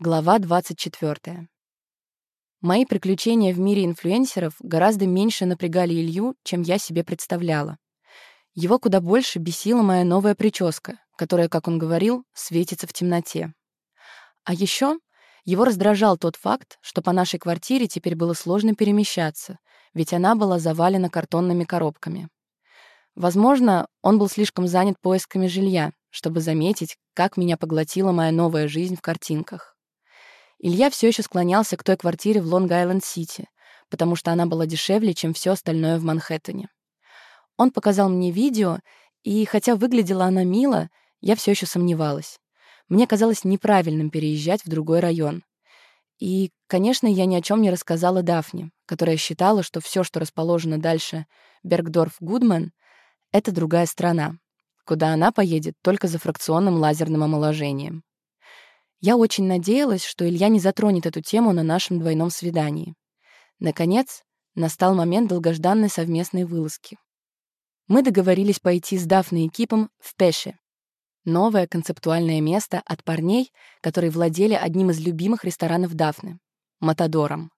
Глава 24. Мои приключения в мире инфлюенсеров гораздо меньше напрягали Илью, чем я себе представляла. Его куда больше бесила моя новая прическа, которая, как он говорил, светится в темноте. А еще его раздражал тот факт, что по нашей квартире теперь было сложно перемещаться, ведь она была завалена картонными коробками. Возможно, он был слишком занят поисками жилья, чтобы заметить, как меня поглотила моя новая жизнь в картинках. Илья все еще склонялся к той квартире в Лонг-Айленд-Сити, потому что она была дешевле, чем все остальное в Манхэттене. Он показал мне видео, и хотя выглядела она мило, я все еще сомневалась. Мне казалось неправильным переезжать в другой район. И, конечно, я ни о чем не рассказала Дафне, которая считала, что все, что расположено дальше Бергдорф-Гудман, — это другая страна, куда она поедет только за фракционным лазерным омоложением. Я очень надеялась, что Илья не затронет эту тему на нашем двойном свидании. Наконец, настал момент долгожданной совместной вылазки. Мы договорились пойти с Дафной экипом в Пеше. Новое концептуальное место от парней, которые владели одним из любимых ресторанов Дафны — Матадором.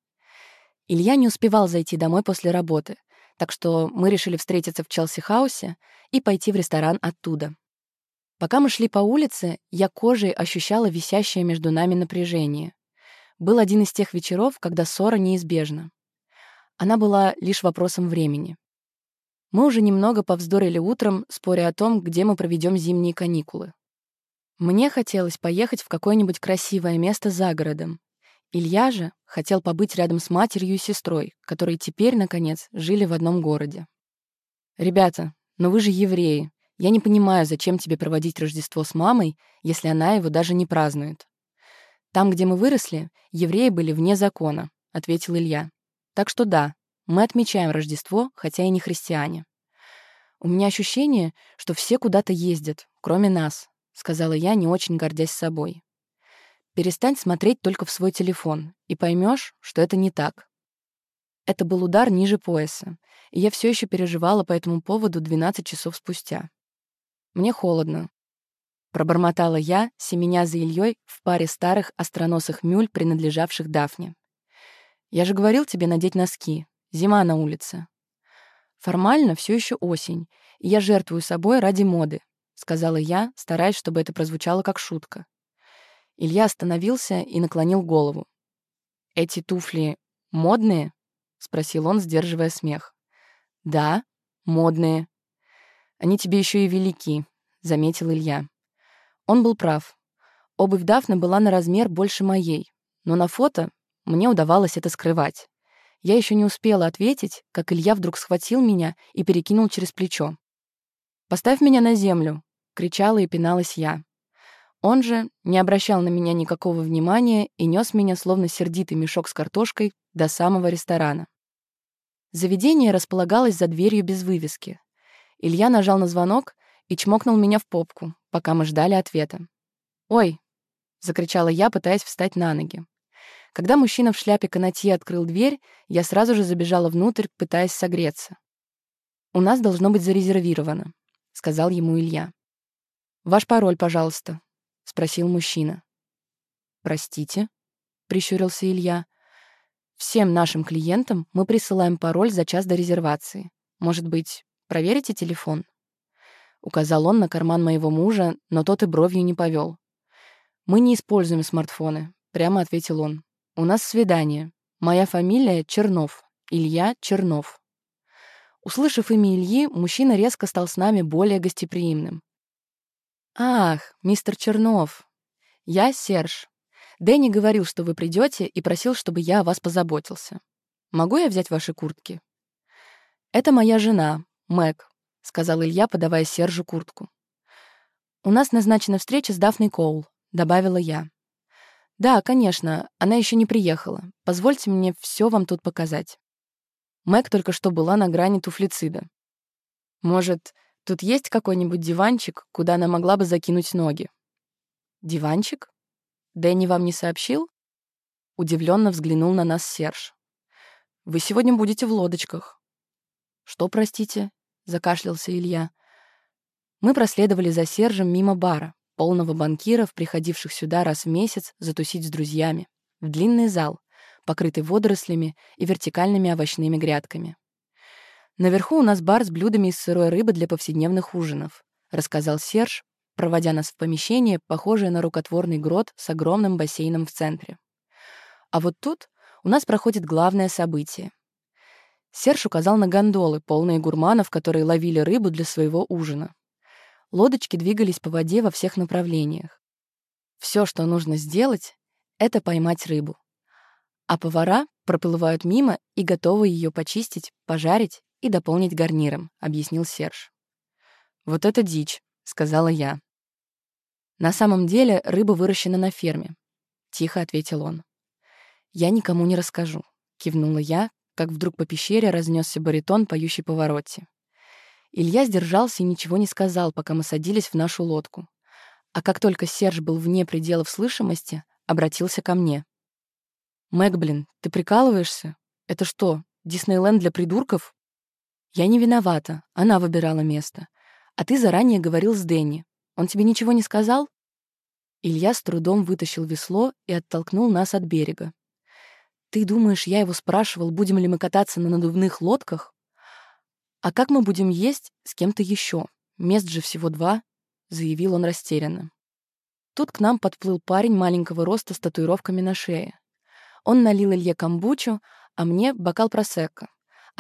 Илья не успевал зайти домой после работы, так что мы решили встретиться в Челси-хаусе и пойти в ресторан оттуда. Пока мы шли по улице, я кожей ощущала висящее между нами напряжение. Был один из тех вечеров, когда ссора неизбежна. Она была лишь вопросом времени. Мы уже немного повздорили утром, споря о том, где мы проведем зимние каникулы. Мне хотелось поехать в какое-нибудь красивое место за городом. Илья же хотел побыть рядом с матерью и сестрой, которые теперь, наконец, жили в одном городе. «Ребята, но вы же евреи, я не понимаю, зачем тебе проводить Рождество с мамой, если она его даже не празднует. Там, где мы выросли, евреи были вне закона, — ответил Илья. Так что да, мы отмечаем Рождество, хотя и не христиане. У меня ощущение, что все куда-то ездят, кроме нас, — сказала я, не очень гордясь собой. Перестань смотреть только в свой телефон, и поймешь, что это не так. Это был удар ниже пояса, и я все еще переживала по этому поводу 12 часов спустя. Мне холодно. Пробормотала я, семеня за Ильей в паре старых остроносых мюль, принадлежавших Дафне. «Я же говорил тебе надеть носки. Зима на улице». «Формально все еще осень, и я жертвую собой ради моды», — сказала я, стараясь, чтобы это прозвучало как шутка. Илья остановился и наклонил голову. «Эти туфли модные?» — спросил он, сдерживая смех. «Да, модные», они тебе еще и велики», — заметил Илья. Он был прав. Обувь Дафны была на размер больше моей, но на фото мне удавалось это скрывать. Я еще не успела ответить, как Илья вдруг схватил меня и перекинул через плечо. «Поставь меня на землю!» — кричала и пиналась я. Он же не обращал на меня никакого внимания и нес меня, словно сердитый мешок с картошкой, до самого ресторана. Заведение располагалось за дверью без вывески, Илья нажал на звонок и чмокнул меня в попку, пока мы ждали ответа. «Ой!» — закричала я, пытаясь встать на ноги. Когда мужчина в шляпе канатье открыл дверь, я сразу же забежала внутрь, пытаясь согреться. «У нас должно быть зарезервировано», — сказал ему Илья. «Ваш пароль, пожалуйста», — спросил мужчина. «Простите», — прищурился Илья. «Всем нашим клиентам мы присылаем пароль за час до резервации. Может быть, Проверите телефон?» Указал он на карман моего мужа, но тот и бровью не повел. «Мы не используем смартфоны», — прямо ответил он. «У нас свидание. Моя фамилия Чернов. Илья Чернов». Услышав имя Ильи, мужчина резко стал с нами более гостеприимным. «Ах, мистер Чернов. Я Серж. Дэнни говорил, что вы придете, и просил, чтобы я о вас позаботился. Могу я взять ваши куртки?» «Это моя жена, «Мэг», — сказал Илья, подавая Сержу куртку. «У нас назначена встреча с Дафной Коул», — добавила я. «Да, конечно, она еще не приехала. Позвольте мне все вам тут показать». Мэг только что была на грани туфлицида. «Может, тут есть какой-нибудь диванчик, куда она могла бы закинуть ноги?» «Диванчик? Дэнни вам не сообщил?» Удивленно взглянул на нас Серж. «Вы сегодня будете в лодочках». «Что, простите?» — закашлялся Илья. Мы проследовали за Сержем мимо бара, полного банкиров, приходивших сюда раз в месяц затусить с друзьями, в длинный зал, покрытый водорослями и вертикальными овощными грядками. «Наверху у нас бар с блюдами из сырой рыбы для повседневных ужинов», рассказал Серж, проводя нас в помещение, похожее на рукотворный грот с огромным бассейном в центре. А вот тут у нас проходит главное событие. Серж указал на гондолы, полные гурманов, которые ловили рыбу для своего ужина. Лодочки двигались по воде во всех направлениях. Все, что нужно сделать, — это поймать рыбу. А повара проплывают мимо и готовы ее почистить, пожарить и дополнить гарниром, объяснил Серж. «Вот это дичь», — сказала я. «На самом деле рыба выращена на ферме», — тихо ответил он. «Я никому не расскажу», — кивнула я, как вдруг по пещере разнесся баритон, поющий повороте. Илья сдержался и ничего не сказал, пока мы садились в нашу лодку. А как только Серж был вне пределов слышимости, обратился ко мне. «Мэг, блин, ты прикалываешься? Это что, Диснейленд для придурков?» «Я не виновата, она выбирала место. А ты заранее говорил с Дэнни. Он тебе ничего не сказал?» Илья с трудом вытащил весло и оттолкнул нас от берега. «Ты думаешь, я его спрашивал, будем ли мы кататься на надувных лодках? А как мы будем есть с кем-то еще? Мест же всего два», — заявил он растерянно. Тут к нам подплыл парень маленького роста с татуировками на шее. Он налил Илье камбучу, а мне — бокал просекко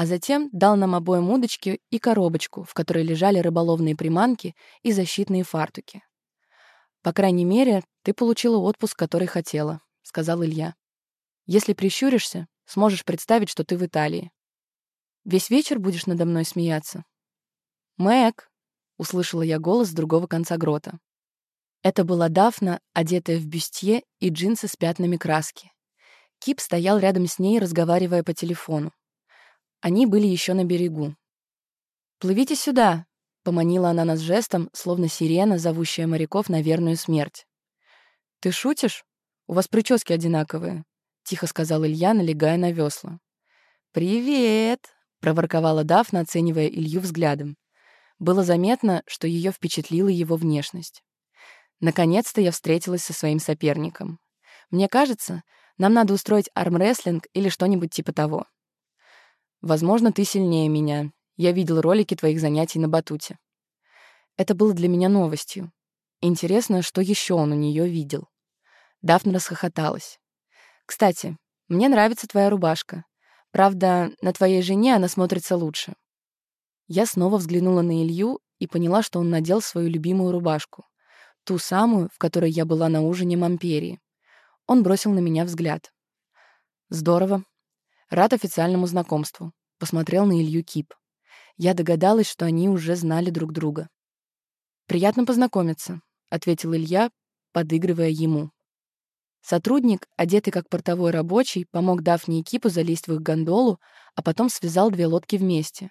а затем дал нам обоим удочки и коробочку, в которой лежали рыболовные приманки и защитные фартуки. «По крайней мере, ты получила отпуск, который хотела», — сказал Илья. «Если прищуришься, сможешь представить, что ты в Италии. Весь вечер будешь надо мной смеяться?» «Мэг!» — услышала я голос с другого конца грота. Это была Дафна, одетая в бюстье и джинсы с пятнами краски. Кип стоял рядом с ней, разговаривая по телефону. Они были еще на берегу. «Плывите сюда!» — поманила она нас жестом, словно сирена, зовущая моряков на верную смерть. «Ты шутишь? У вас прически одинаковые», — тихо сказал Илья, налегая на весла. «Привет!» — проворковала Дафна, оценивая Илью взглядом. Было заметно, что ее впечатлила его внешность. Наконец-то я встретилась со своим соперником. Мне кажется, нам надо устроить армрестлинг или что-нибудь типа того. Возможно, ты сильнее меня. Я видел ролики твоих занятий на батуте. Это было для меня новостью. Интересно, что еще он у нее видел. Дафна расхохоталась. «Кстати, мне нравится твоя рубашка. Правда, на твоей жене она смотрится лучше». Я снова взглянула на Илью и поняла, что он надел свою любимую рубашку. Ту самую, в которой я была на ужине Мамперии. Он бросил на меня взгляд. «Здорово. Рад официальному знакомству. Посмотрел на Илью Кип. Я догадалась, что они уже знали друг друга. «Приятно познакомиться», — ответил Илья, подыгрывая ему. Сотрудник, одетый как портовой рабочий, помог Дафне и Кипу залезть в их гондолу, а потом связал две лодки вместе.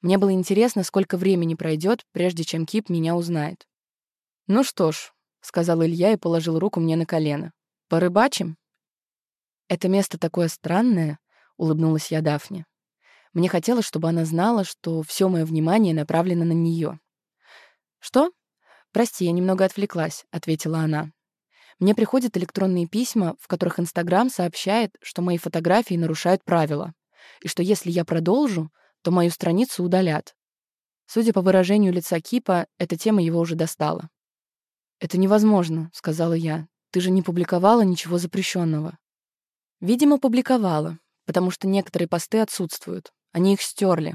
Мне было интересно, сколько времени пройдет, прежде чем Кип меня узнает. «Ну что ж», — сказал Илья и положил руку мне на колено. «Порыбачим?» «Это место такое странное», — улыбнулась я Дафне. Мне хотелось, чтобы она знала, что все мое внимание направлено на нее. «Что? Прости, я немного отвлеклась», — ответила она. «Мне приходят электронные письма, в которых Инстаграм сообщает, что мои фотографии нарушают правила, и что если я продолжу, то мою страницу удалят. Судя по выражению лица Кипа, эта тема его уже достала. «Это невозможно», — сказала я. «Ты же не публиковала ничего запрещенного. «Видимо, публиковала потому что некоторые посты отсутствуют. Они их стерли.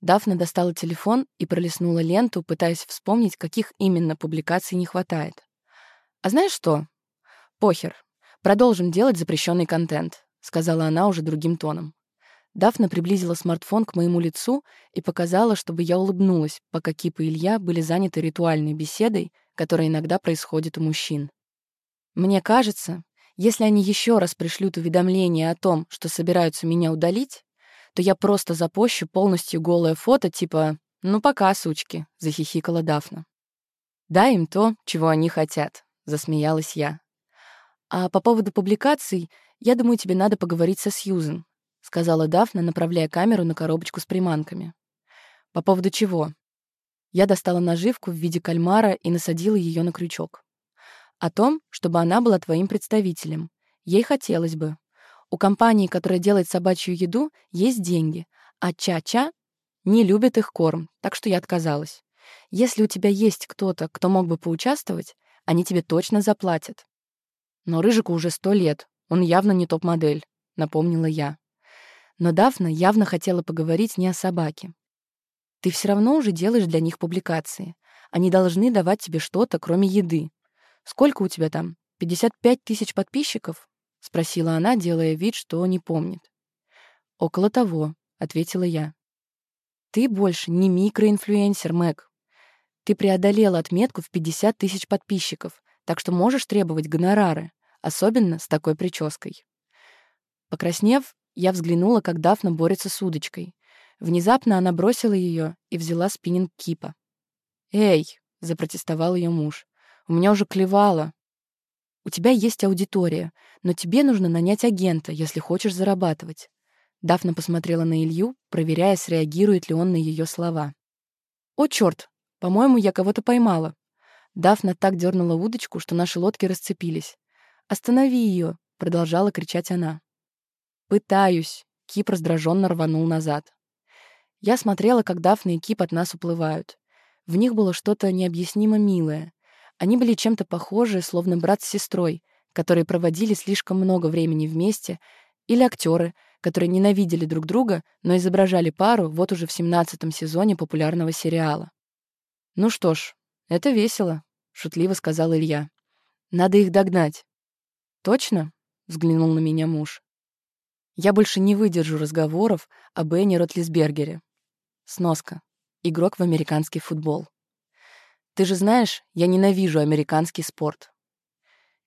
Дафна достала телефон и пролистнула ленту, пытаясь вспомнить, каких именно публикаций не хватает. «А знаешь что? Похер. Продолжим делать запрещенный контент», — сказала она уже другим тоном. Дафна приблизила смартфон к моему лицу и показала, чтобы я улыбнулась, пока Кип и Илья были заняты ритуальной беседой, которая иногда происходит у мужчин. Мне кажется, если они еще раз пришлют уведомление о том, что собираются меня удалить, то я просто запощу полностью голое фото, типа «Ну пока, сучки», — захихикала Дафна. «Дай им то, чего они хотят», — засмеялась я. «А по поводу публикаций, я думаю, тебе надо поговорить со Сьюзен», — сказала Дафна, направляя камеру на коробочку с приманками. «По поводу чего?» Я достала наживку в виде кальмара и насадила ее на крючок. О том, чтобы она была твоим представителем. Ей хотелось бы. У компании, которая делает собачью еду, есть деньги, а Ча-Ча не любит их корм, так что я отказалась. Если у тебя есть кто-то, кто мог бы поучаствовать, они тебе точно заплатят. Но Рыжику уже сто лет, он явно не топ-модель, напомнила я. Но Дафна явно хотела поговорить не о собаке. Ты все равно уже делаешь для них публикации. Они должны давать тебе что-то, кроме еды. Сколько у тебя там? 55 тысяч подписчиков? Спросила она, делая вид, что не помнит. Около того, ответила я. Ты больше не микроинфлюенсер, Мэг. Ты преодолела отметку в 50 тысяч подписчиков, так что можешь требовать гонорары, особенно с такой прической. Покраснев, я взглянула, как Дафна борется с удочкой. Внезапно она бросила ее и взяла спиннинг кипа. «Эй!» — запротестовал ее муж. «У меня уже клевало. У тебя есть аудитория, но тебе нужно нанять агента, если хочешь зарабатывать». Дафна посмотрела на Илью, проверяя, среагирует ли он на ее слова. «О, черт! По-моему, я кого-то поймала». Дафна так дернула удочку, что наши лодки расцепились. «Останови ее!» — продолжала кричать она. «Пытаюсь!» — Кип раздраженно рванул назад. Я смотрела, как Дафна и Кип от нас уплывают. В них было что-то необъяснимо милое. Они были чем-то похожи, словно брат с сестрой, которые проводили слишком много времени вместе, или актеры, которые ненавидели друг друга, но изображали пару вот уже в 17 сезоне популярного сериала. «Ну что ж, это весело», — шутливо сказал Илья. «Надо их догнать». «Точно?» — взглянул на меня муж. «Я больше не выдержу разговоров о Бенни Ротлисбергере. Сноска. Игрок в американский футбол. Ты же знаешь, я ненавижу американский спорт.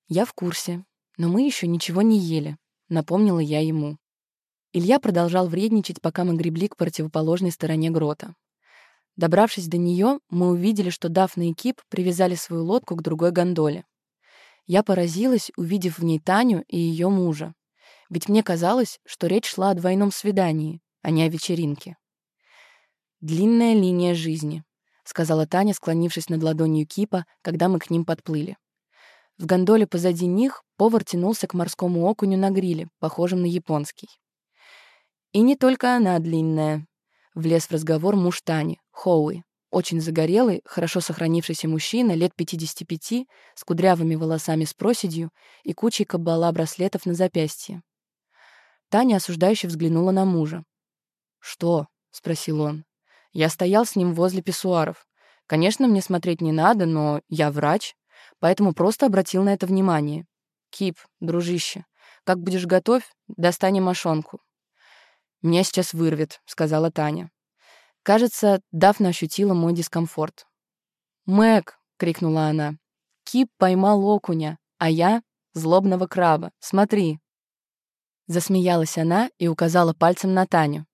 Я в курсе, но мы еще ничего не ели, напомнила я ему. Илья продолжал вредничать, пока мы гребли к противоположной стороне грота. Добравшись до нее, мы увидели, что Дафна и Кип привязали свою лодку к другой гондоле. Я поразилась, увидев в ней Таню и ее мужа. Ведь мне казалось, что речь шла о двойном свидании, а не о вечеринке. «Длинная линия жизни», — сказала Таня, склонившись над ладонью Кипа, когда мы к ним подплыли. В гондоле позади них повар тянулся к морскому окуню на гриле, похожем на японский. «И не только она длинная», — влез в разговор муж Тани, Хоуи, очень загорелый, хорошо сохранившийся мужчина, лет 55, с кудрявыми волосами с проседью и кучей кабала браслетов на запястье. Таня осуждающе взглянула на мужа. «Что?» — спросил он. Я стоял с ним возле писсуаров. Конечно, мне смотреть не надо, но я врач, поэтому просто обратил на это внимание. Кип, дружище, как будешь готовь, достанем мошонку. «Меня сейчас вырвет», — сказала Таня. Кажется, Дафна ощутила мой дискомфорт. «Мэг!» — крикнула она. «Кип поймал окуня, а я — злобного краба. Смотри!» Засмеялась она и указала пальцем на Таню.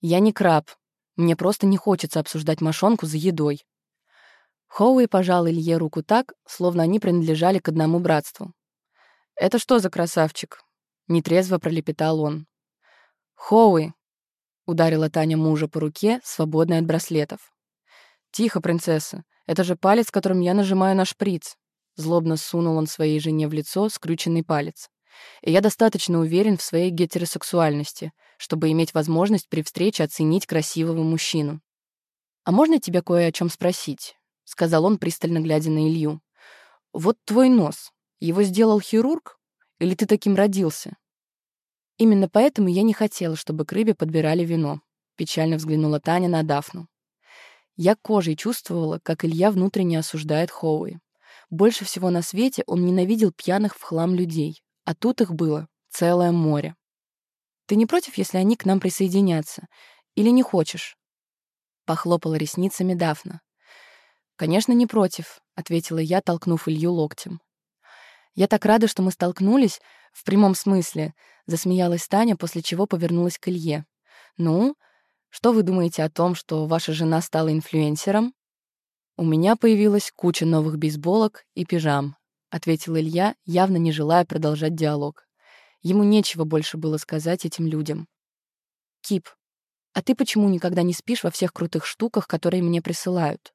«Я не краб, мне просто не хочется обсуждать мошонку за едой. Хоуи пожал Илье руку так, словно они принадлежали к одному братству. «Это что за красавчик?» — нетрезво пролепетал он. «Хоуи!» — ударила Таня мужа по руке, свободной от браслетов. «Тихо, принцесса, это же палец, которым я нажимаю на шприц!» Злобно сунул он своей жене в лицо скрюченный палец. «И я достаточно уверен в своей гетеросексуальности, чтобы иметь возможность при встрече оценить красивого мужчину. «А можно тебя кое о чем спросить?» — сказал он, пристально глядя на Илью. «Вот твой нос. Его сделал хирург? Или ты таким родился?» «Именно поэтому я не хотела, чтобы к рыбе подбирали вино», — печально взглянула Таня на Дафну. Я кожей чувствовала, как Илья внутренне осуждает Хоуи. Больше всего на свете он ненавидел пьяных в хлам людей, а тут их было целое море. Ты не против, если они к нам присоединятся? Или не хочешь?» Похлопала ресницами Дафна. «Конечно, не против», — ответила я, толкнув Илью локтем. «Я так рада, что мы столкнулись, в прямом смысле», — засмеялась Таня, после чего повернулась к Илье. «Ну, что вы думаете о том, что ваша жена стала инфлюенсером?» «У меня появилась куча новых бейсболок и пижам», — ответил Илья, явно не желая продолжать диалог. Ему нечего больше было сказать этим людям. «Кип, «А ты почему никогда не спишь во всех крутых штуках, которые мне присылают?»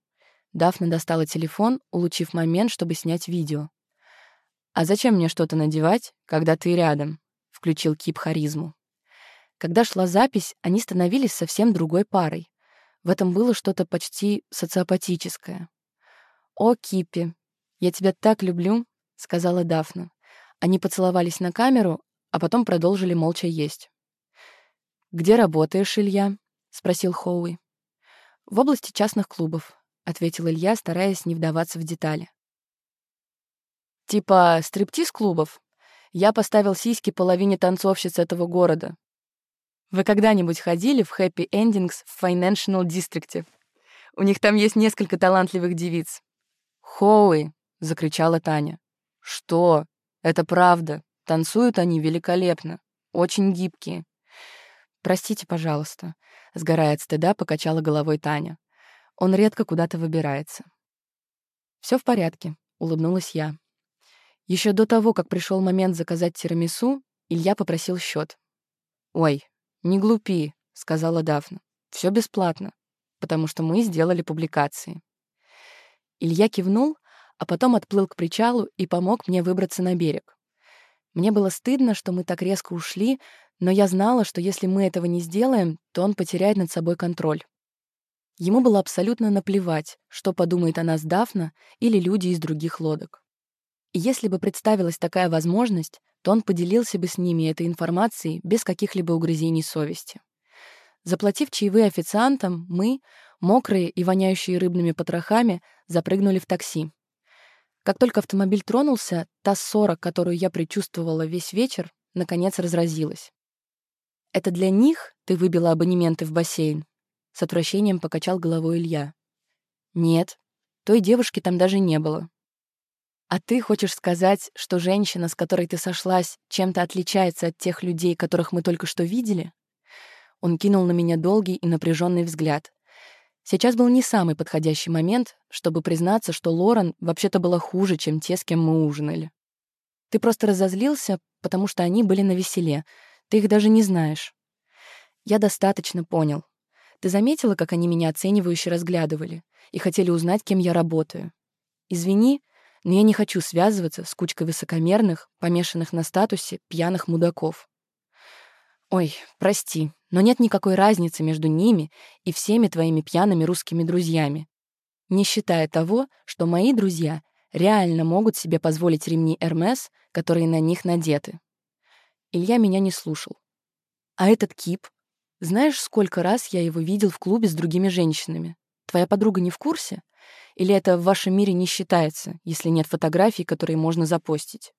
Дафна достала телефон, улучив момент, чтобы снять видео. «А зачем мне что-то надевать, когда ты рядом?» — включил Кип харизму. Когда шла запись, они становились совсем другой парой. В этом было что-то почти социопатическое. «О, Кипи, я тебя так люблю», — сказала Дафна. Они поцеловались на камеру, а потом продолжили молча есть. «Где работаешь, Илья?» — спросил Хоуи. «В области частных клубов», — ответил Илья, стараясь не вдаваться в детали. «Типа стриптиз-клубов? Я поставил сиськи половине танцовщиц этого города. Вы когда-нибудь ходили в Happy Endings в Financial District? У них там есть несколько талантливых девиц». «Хоуи!» — закричала Таня. «Что? Это правда. Танцуют они великолепно. Очень гибкие. «Простите, пожалуйста», — сгорая от стыда, покачала головой Таня. «Он редко куда-то выбирается». Все в порядке», — улыбнулась я. Еще до того, как пришел момент заказать тирамису, Илья попросил счет. «Ой, не глупи», — сказала Дафна. Все бесплатно, потому что мы сделали публикации». Илья кивнул, а потом отплыл к причалу и помог мне выбраться на берег. Мне было стыдно, что мы так резко ушли, но я знала, что если мы этого не сделаем, то он потеряет над собой контроль. Ему было абсолютно наплевать, что подумает о нас Дафна или люди из других лодок. Если бы представилась такая возможность, то он поделился бы с ними этой информацией без каких-либо угрызений совести. Заплатив чаевые официантам, мы, мокрые и воняющие рыбными потрохами, запрыгнули в такси. Как только автомобиль тронулся, та ссора, которую я предчувствовала весь вечер, наконец разразилась. «Это для них ты выбила абонементы в бассейн?» С отвращением покачал головой Илья. «Нет, той девушки там даже не было». «А ты хочешь сказать, что женщина, с которой ты сошлась, чем-то отличается от тех людей, которых мы только что видели?» Он кинул на меня долгий и напряженный взгляд, Сейчас был не самый подходящий момент, чтобы признаться, что Лорен вообще-то была хуже, чем те, с кем мы ужинали. Ты просто разозлился, потому что они были на веселе. Ты их даже не знаешь. Я достаточно понял. Ты заметила, как они меня оценивающе разглядывали и хотели узнать, кем я работаю? Извини, но я не хочу связываться с кучкой высокомерных, помешанных на статусе, пьяных мудаков. Ой, прости, но нет никакой разницы между ними и всеми твоими пьяными русскими друзьями. Не считая того, что мои друзья реально могут себе позволить ремни Эрмес, которые на них надеты. Илья меня не слушал. А этот кип? Знаешь, сколько раз я его видел в клубе с другими женщинами? Твоя подруга не в курсе? Или это в вашем мире не считается, если нет фотографий, которые можно запостить?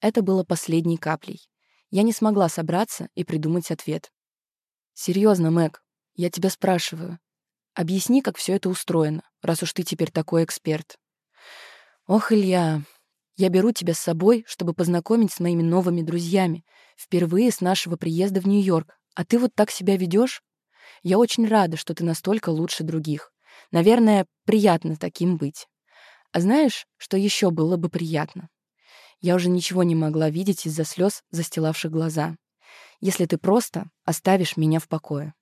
Это было последней каплей. Я не смогла собраться и придумать ответ. Серьезно, Мэг, я тебя спрашиваю. Объясни, как все это устроено, раз уж ты теперь такой эксперт. Ох, Илья, я беру тебя с собой, чтобы познакомить с моими новыми друзьями, впервые с нашего приезда в Нью-Йорк, а ты вот так себя ведешь? Я очень рада, что ты настолько лучше других. Наверное, приятно таким быть. А знаешь, что еще было бы приятно? Я уже ничего не могла видеть из-за слез, застилавших глаза если ты просто оставишь меня в покое.